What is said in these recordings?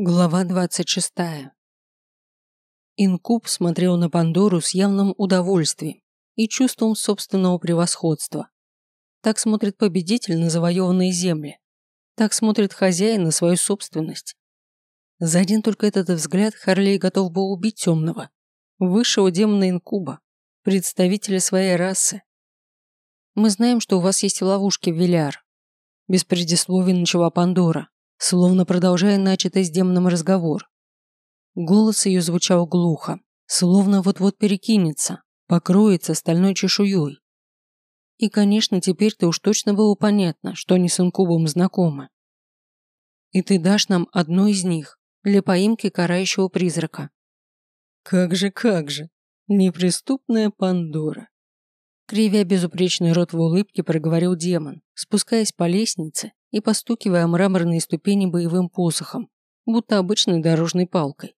Глава 26. Инкуб смотрел на Пандору с явным удовольствием и чувством собственного превосходства. Так смотрит победитель на завоеванные земли. Так смотрит хозяин на свою собственность. За один только этот взгляд Харлей готов был убить темного, высшего демона Инкуба, представителя своей расы. «Мы знаем, что у вас есть ловушки, Виляр», без предисловий начала Пандора словно продолжая начатый с демоном разговор. Голос ее звучал глухо, словно вот-вот перекинется, покроется стальной чешуей. И, конечно, теперь-то уж точно было понятно, что они с инкубом знакомы. И ты дашь нам одну из них для поимки карающего призрака. Как же, как же, неприступная Пандора. Кривя безупречный рот в улыбке проговорил демон, спускаясь по лестнице и постукивая мраморные ступени боевым посохом, будто обычной дорожной палкой.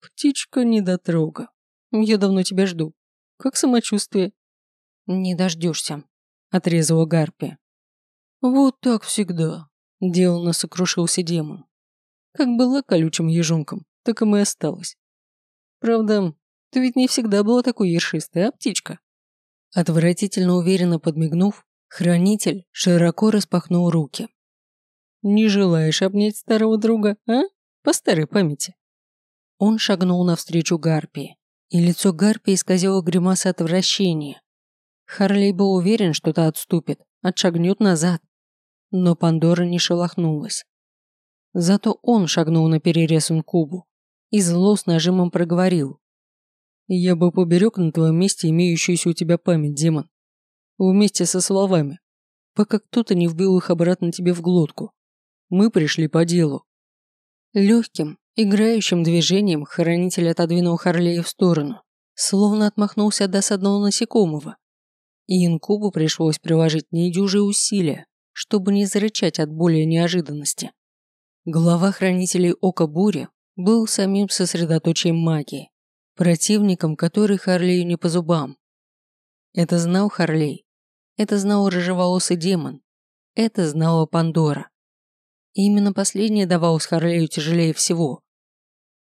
«Птичка недотрога. Я давно тебя жду. Как самочувствие?» «Не дождешься», — отрезала Гарпия. «Вот так всегда», — деланно сокрушился демон. «Как была колючим ежонком, так и мы осталась. Правда, ты ведь не всегда была такой ершистой, а, птичка?» Отвратительно уверенно подмигнув, Хранитель широко распахнул руки. «Не желаешь обнять старого друга, а? По старой памяти?» Он шагнул навстречу Гарпии, и лицо Гарпии исказило гримаса отвращения. Харлей был уверен, что та отступит, отшагнет назад. Но Пандора не шелохнулась. Зато он шагнул на перерез инкубу и зло с нажимом проговорил. «Я бы поберег на твоем месте имеющуюся у тебя память, демон вместе со словами, пока кто-то не вбил их обратно тебе в глотку. Мы пришли по делу. Легким, играющим движением хранитель отодвинул Харлея в сторону, словно отмахнулся от досадного насекомого. И инкубу пришлось приложить недюжие усилия, чтобы не зарычать от боли и неожиданности. Глава хранителей Ока Бури был самим сосредоточием магии, противником которой Харлею не по зубам. Это знал Харлей. Это знал рыжеволосый демон. Это знала Пандора. И именно последнее давалось Харлею тяжелее всего.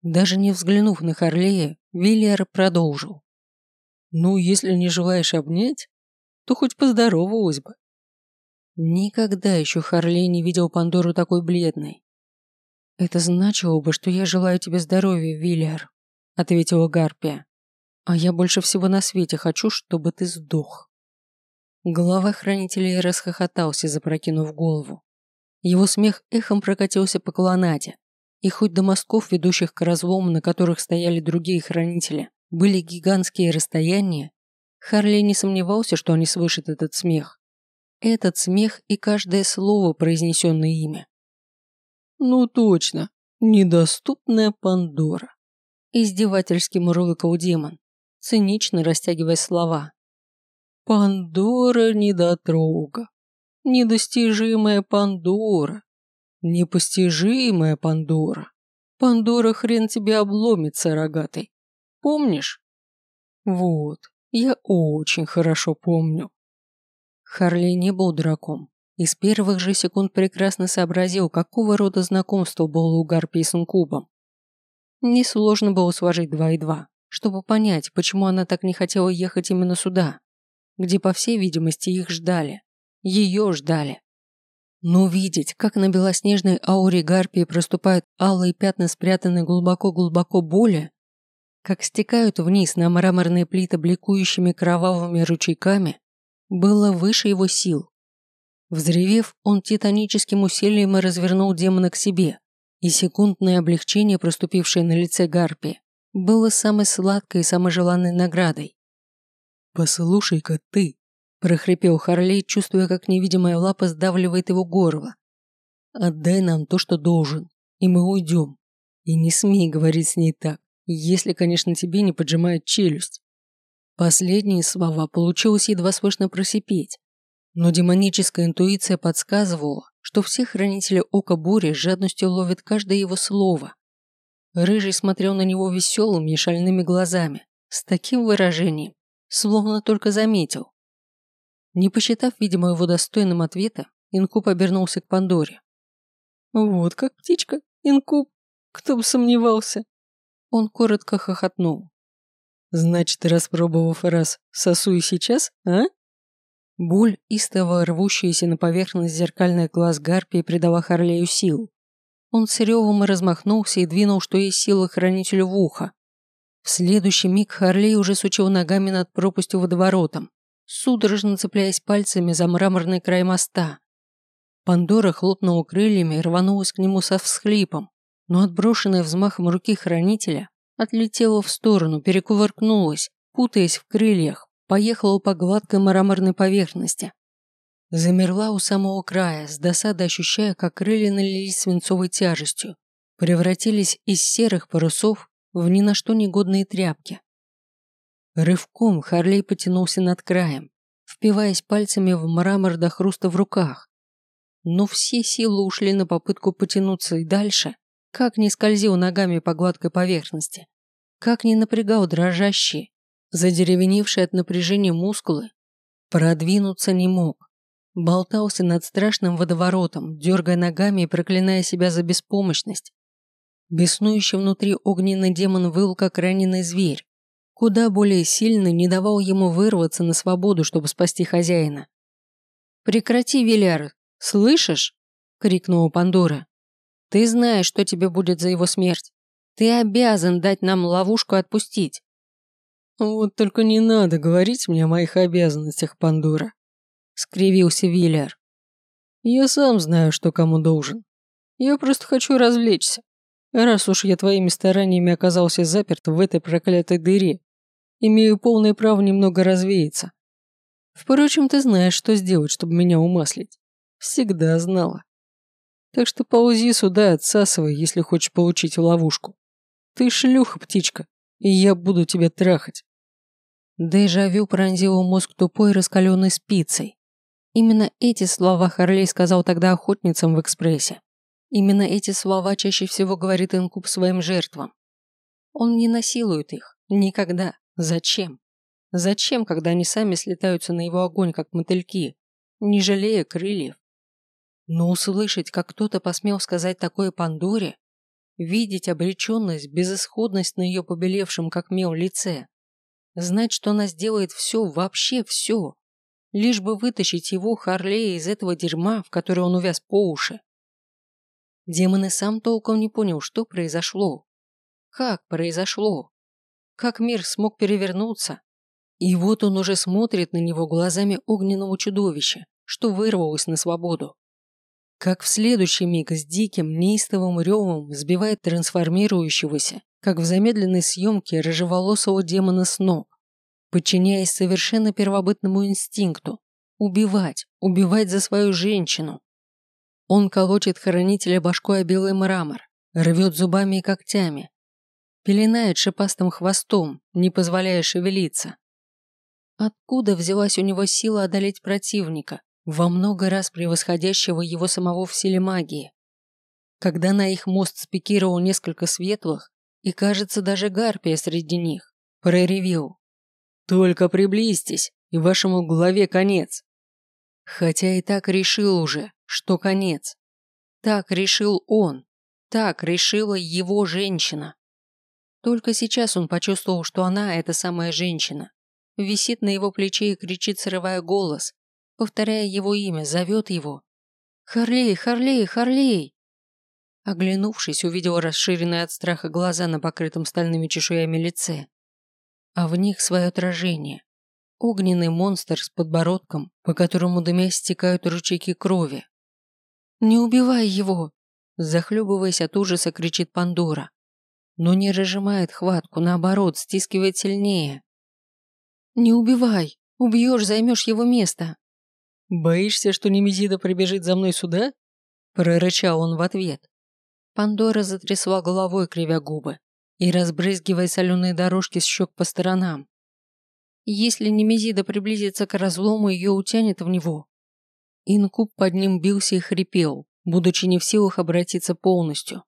Даже не взглянув на Харлея, Вильяр продолжил. «Ну, если не желаешь обнять, то хоть поздоровалась бы». Никогда еще Харлей не видел Пандору такой бледной. «Это значило бы, что я желаю тебе здоровья, Вильяр», ответила Гарпия. А я больше всего на свете хочу, чтобы ты сдох. Глава хранителей расхохотался, запрокинув голову. Его смех эхом прокатился по колоннаде, и хоть до мостков, ведущих к разлому, на которых стояли другие хранители, были гигантские расстояния, Харли не сомневался, что они слышат этот смех. Этот смех и каждое слово, произнесенное ими. «Ну точно, недоступная Пандора», издевательски мурлыкал демон цинично растягивая слова. «Пандора недотрога, недостижимая Пандора, непостижимая Пандора. Пандора хрен тебе обломится, рогатый. Помнишь?» «Вот, я очень хорошо помню». Харли не был дураком и с первых же секунд прекрасно сообразил, какого рода знакомство было у Гарпии с Инкубом. Несложно было сложить два и два чтобы понять, почему она так не хотела ехать именно сюда, где, по всей видимости, их ждали. Ее ждали. Но видеть, как на белоснежной ауре гарпии проступают алые пятна, спрятанные глубоко-глубоко боли, как стекают вниз на мраморные плиты бликующими кровавыми ручейками, было выше его сил. Взревев, он титаническим усилием развернул демона к себе, и секундное облегчение, проступившее на лице гарпии, было самой сладкой и самой желанной наградой. «Послушай-ка ты», – прохрипел Харлей, чувствуя, как невидимая лапа сдавливает его горло. «Отдай нам то, что должен, и мы уйдем. И не смей говорить с ней так, если, конечно, тебе не поджимает челюсть». Последние слова получилось едва слышно просипеть, но демоническая интуиция подсказывала, что все хранители Ока Бури с жадностью ловят каждое его слово, Рыжий смотрел на него веселыми и шальными глазами, с таким выражением, словно только заметил. Не посчитав, видимо, его достойным ответа, Инкуб обернулся к Пандоре. «Вот как птичка, Инкуб. Кто бы сомневался. Он коротко хохотнул. Значит, распробовав раз, сосу и сейчас, а? Боль, истово рвущаяся на поверхность зеркальных глаз Гарпии, придала Харлею сил. Он с ревом размахнулся и двинул, что есть силы хранителю в ухо. В следующий миг Харлей уже сучил ногами над пропастью водоворотом, судорожно цепляясь пальцами за мраморный край моста. Пандора хлопнула крыльями и рванулась к нему со всхлипом, но отброшенная взмахом руки хранителя отлетела в сторону, перекувыркнулась, путаясь в крыльях, поехала по гладкой мраморной поверхности. Замерла у самого края, с досадой ощущая, как крылья налились свинцовой тяжестью, превратились из серых парусов в ни на что негодные тряпки. Рывком Харлей потянулся над краем, впиваясь пальцами в мрамор до хруста в руках. Но все силы ушли на попытку потянуться и дальше, как ни скользил ногами по гладкой поверхности, как ни напрягал дрожащие, задеревеневшие от напряжения мускулы, продвинуться не мог. Болтался над страшным водоворотом, дергая ногами и проклиная себя за беспомощность. Беснующий внутри огненный демон выл, как раненый зверь, куда более сильный не давал ему вырваться на свободу, чтобы спасти хозяина. «Прекрати, Виляр, слышишь?» — крикнула Пандора. «Ты знаешь, что тебе будет за его смерть. Ты обязан дать нам ловушку отпустить». «Вот только не надо говорить мне о моих обязанностях, Пандора», — скривился Виллер. «Я сам знаю, что кому должен. Я просто хочу развлечься. Раз уж я твоими стараниями оказался заперт в этой проклятой дыре, Имею полное право немного развеяться. Впрочем, ты знаешь, что сделать, чтобы меня умаслить. Всегда знала. Так что ползи сюда и отсасывай, если хочешь получить ловушку. Ты шлюха, птичка, и я буду тебя трахать. Дежавю пронзил мозг тупой раскаленной спицей. Именно эти слова Харлей сказал тогда охотницам в экспрессе. Именно эти слова чаще всего говорит инкуб своим жертвам. Он не насилует их. Никогда. Зачем? Зачем, когда они сами слетаются на его огонь, как мотыльки, не жалея крыльев? Но услышать, как кто-то посмел сказать такое Пандоре, видеть обреченность, безысходность на ее побелевшем, как мел, лице, знать, что она сделает все, вообще все, лишь бы вытащить его, Харлея, из этого дерьма, в которое он увяз по уши. Демон и сам толком не понял, что произошло. Как произошло? Как мир смог перевернуться? И вот он уже смотрит на него глазами огненного чудовища, что вырвалось на свободу. Как в следующий миг с диким, неистовым ревом сбивает трансформирующегося, как в замедленной съемке рыжеволосого демона с ног, подчиняясь совершенно первобытному инстинкту – убивать, убивать за свою женщину. Он колотит хранителя башкой о белый мрамор, рвет зубами и когтями, пеленает шипастым хвостом, не позволяя шевелиться. Откуда взялась у него сила одолеть противника, во много раз превосходящего его самого в силе магии? Когда на их мост спикировал несколько светлых, и, кажется, даже гарпия среди них, проревел. «Только приблизьтесь, и вашему главе конец!» Хотя и так решил уже, что конец. Так решил он, так решила его женщина. Только сейчас он почувствовал, что она, эта самая женщина, висит на его плече и кричит, срывая голос, повторяя его имя, зовет его. «Харлей, Харлей, Харлей!» Оглянувшись, увидел расширенные от страха глаза на покрытом стальными чешуями лице, а в них свое отражение. Огненный монстр с подбородком, по которому дымя стекают ручейки крови. «Не убивай его!» Захлебываясь от ужаса, кричит Пандора но не разжимает хватку, наоборот, стискивает сильнее. «Не убивай! Убьешь, займешь его место!» «Боишься, что Немезида прибежит за мной сюда?» прорычал он в ответ. Пандора затрясла головой, кривя губы, и разбрызгивая соленые дорожки с щек по сторонам. Если Немезида приблизится к разлому, ее утянет в него. Инкуб под ним бился и хрипел, будучи не в силах обратиться полностью.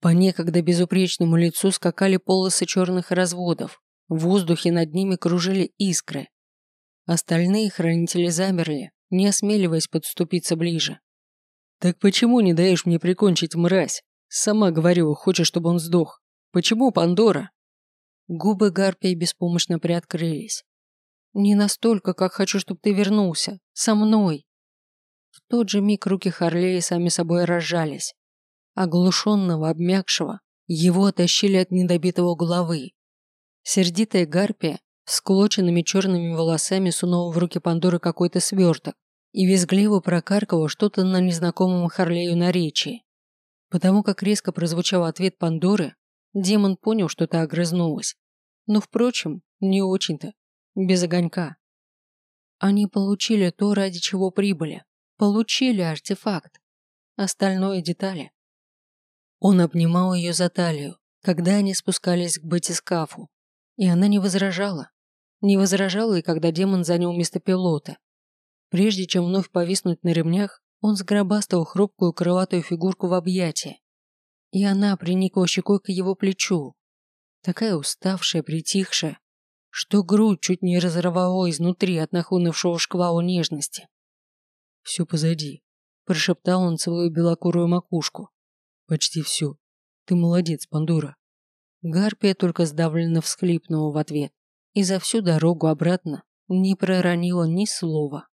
По некогда безупречному лицу скакали полосы черных разводов, в воздухе над ними кружили искры. Остальные хранители замерли, не осмеливаясь подступиться ближе. «Так почему не даешь мне прикончить мразь?» Сама говорила, хочешь, чтобы он сдох. Почему Пандора? Губы Гарпии беспомощно приоткрылись. Не настолько, как хочу, чтобы ты вернулся. Со мной. В тот же миг руки Харлея сами собой разжались. Оглушенного, обмякшего, его оттащили от недобитого головы. Сердитая Гарпия с клоченными черными волосами сунула в руки Пандоры какой-то сверток и визгливо прокаркала что-то на незнакомом Харлею наречии. Потому как резко прозвучал ответ Пандоры, демон понял, что та огрызнулась. Но, впрочем, не очень-то, без огонька. Они получили то, ради чего прибыли. Получили артефакт. Остальное детали. Он обнимал ее за талию, когда они спускались к батискафу, и она не возражала. Не возражала и когда демон занял место пилота. Прежде чем вновь повиснуть на ремнях, он сгробастал хрупкую крылатую фигурку в объятия. И она приникла щекой к его плечу. Такая уставшая, притихшая, что грудь чуть не разорвало изнутри от нахлынувшего шквала нежности. «Все позади», – прошептал он, целую белокурую макушку. «Почти все. Ты молодец, Пандора». Гарпия только сдавленно всхлипнула в ответ и за всю дорогу обратно не проронила ни слова.